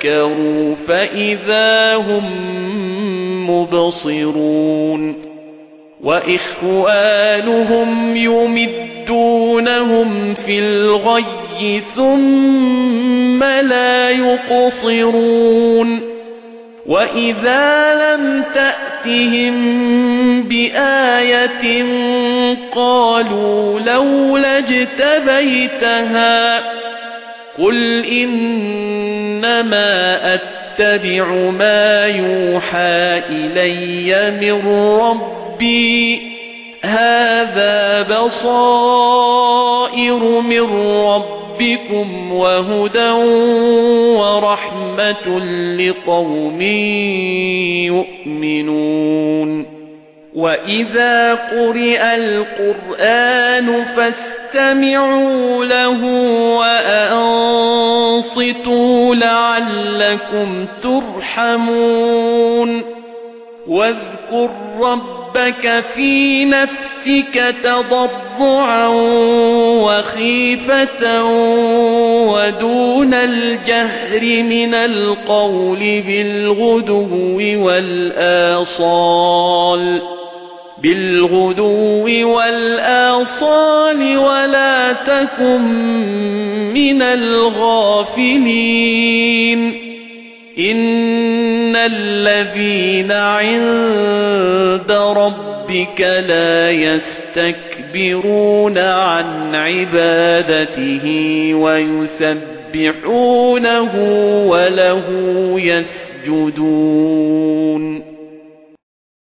تَذَكَّرُوا فَإِذَا هُمْ مُبْصِرُونَ وَإِخْوَانُهُمْ يُمِدُّونَهُمْ فِي الْغَيِّ ثُمَّ لَا يُقْصِرُونَ وَإِذَا لَمْ تَأْتِهِم بِآيَةٍ قَالُوا لَوْلَا اجْتَبَيْتَهَا قُلْ إِنَّمَا أَتَّبِعُ مَا يُوحَى إِلَيَّ مِن رَّبِّي. هَذَا بَصَائِرُ مِن رَّبِّكُمْ وَهُدًى وَرَحْمَةٌ لِقَوْمٍ يُؤْمِنُونَ. وَإِذَا قُرِئَ الْقُرْآنُ فَاسْتَمِعُوا لَهُ وَأَنصِتُوا لَعَلَّكُمْ تُرْحَمُونَ. وَاذْكُر رَّبَّكَ فِي نَفْسِكَ تَضَرُّعًا وَخِيفَةً وَدُونَ الْجَهْرِ مِنَ الْقَوْلِ بِالْغُدُوِّ وَالْآصَالِ. بِالْغُدُوِّ وَالْآصَالِ وَلَا تَكُن مِّنَ الْغَافِلِينَ. إِنَّ الَّذِينَ عِندَ رَبِّكَ لَا يَسْتَكْبِرُونَ عَن عِبَادَتِهِ وَيُسَبِّحُونَهُ وَلَهُ يَسْجُدُونَ.